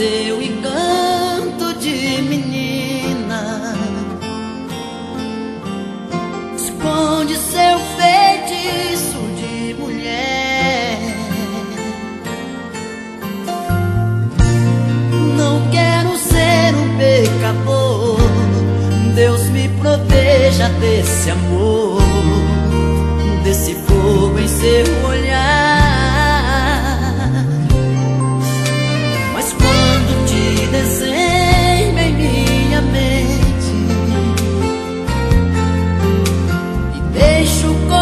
seu encanto de menina. Esconde seu feitiço de mulher. Não quero ser um pecador. Deus me proteja desse amor, desse fogo em seu olhar. 你说过。